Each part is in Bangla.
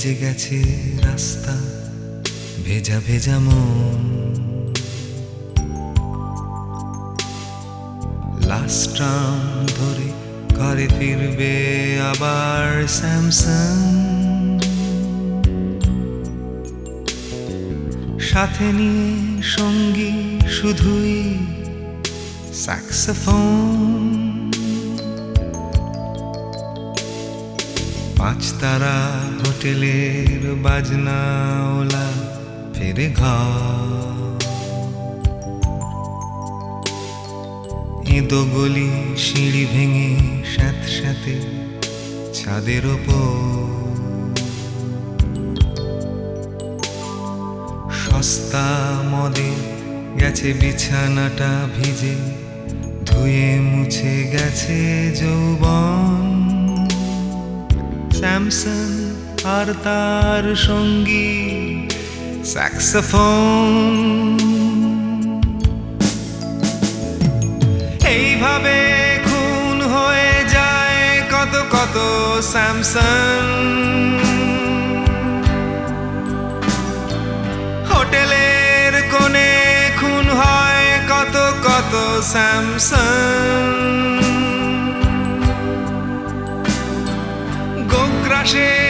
ভিজে গেছে রাস্তা, ভেজা ভেজা মন। লাস্ট ট্রাম ধরে ঘরে ফিরবে আবার স্যামসাং সাথে নিয়ে সঙ্গী শুধুই স্যাক্সোফোন পাঁচ তারা হোটেলের বাজনা ওলা ফেরে ঘর গলি সিঁড়ি ভেঙে সাথ সাথে ছাদের ওপর। সস্তা মদে গেছে বিছানাটা ভিজে, ধুয়ে মুছে গেছে যৌবন। স্যামসন আর তার সঙ্গী স্যাক্সোফোন। এইভাবে খুন হয়ে যায় কত কত স্যামসন। হোটেলের কোণে খুন হয় কত কত স্যামসন। গোগ্রাসে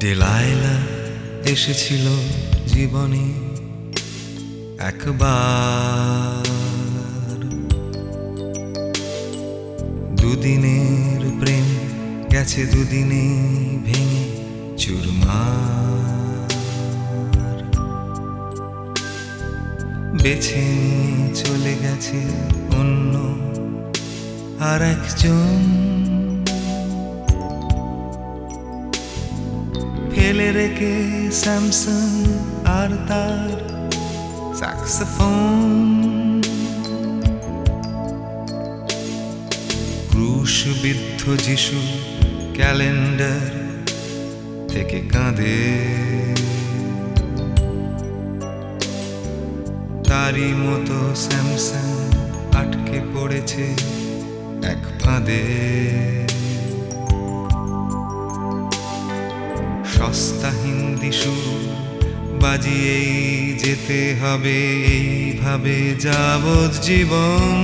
ডেলাইলা এসেছিল জীবনে একবার। দুদিনের প্রেম গেছে দুদিনে ভেঙে চুরমার। বেছে চলে গেছে অন্য আর একজন ফেলে রেখে স্যামসং আর তার স্যাক্সোফোন ক্রুশবিদ্ধ যিশু ক্যালেন্ডার থেকে কাঁদে তারই মতো স্যামসাং আটকে পড়েছে এক ফাঁদে সস্তা হিন্দি সুর বাজিয়েই যেতে হবে, এইভাবে যাবৎ জীবন।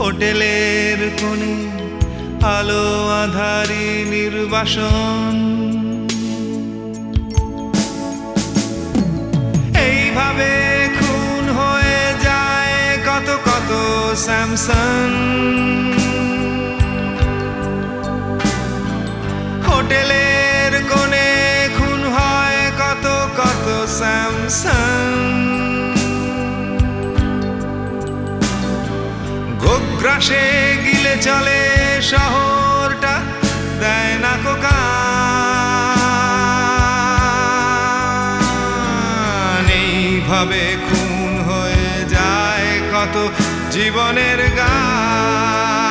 হোটেলের কোণে আলো আধারি নির্বাসন। এইভাবে খুন হয়ে যায় কত কত স্যামসন। হোটেলের কোণে খুন হয় কত কত স্যামসং। গোগ্রাসে গিলে চলে শহরটা, দেয় না কোকান। এইভাবে খুন হয়ে যায় কত জীবনের গান।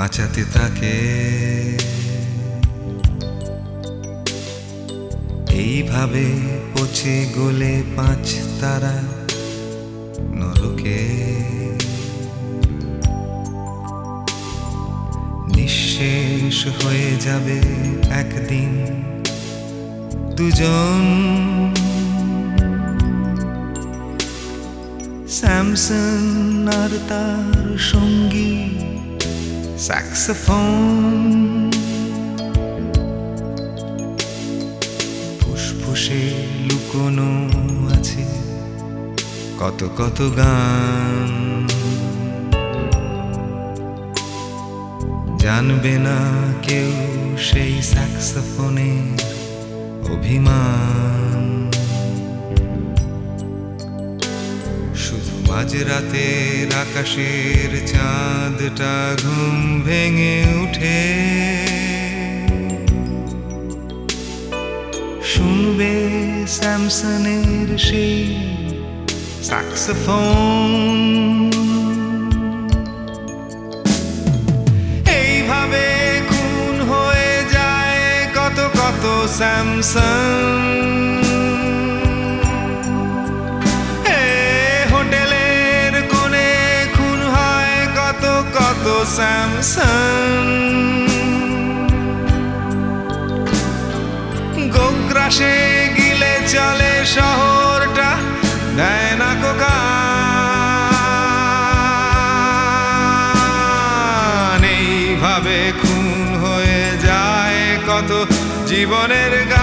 বাঁচাতে তাকে। এইভাবে পচে গলে পাঁচ তারা নরকে। নিঃশেষ হয়ে যাবে একদিন দুজন। স্যামসন আর তার সঙ্গী স্যাক্সোফোন ফুসফুসে লুকোনো আছে কত কত গান। জানবে না কেউ সেই স্যাক্সোফোনের অভিমান। শুধু মাঝরাতের আকাশের চাঁদটা ঘুম ভেঙে উঠে। শুনবে স্যামসনের সেই স্যাক্সোফোন এইভাবে খুন হয়ে যায় কত কত স্যামসন। কত স্যামসন গোগ্রাসে গিলে চলে শহরটা দেয় না কোকান এইভাবে খুন হয়ে যায় কত জীবনের গান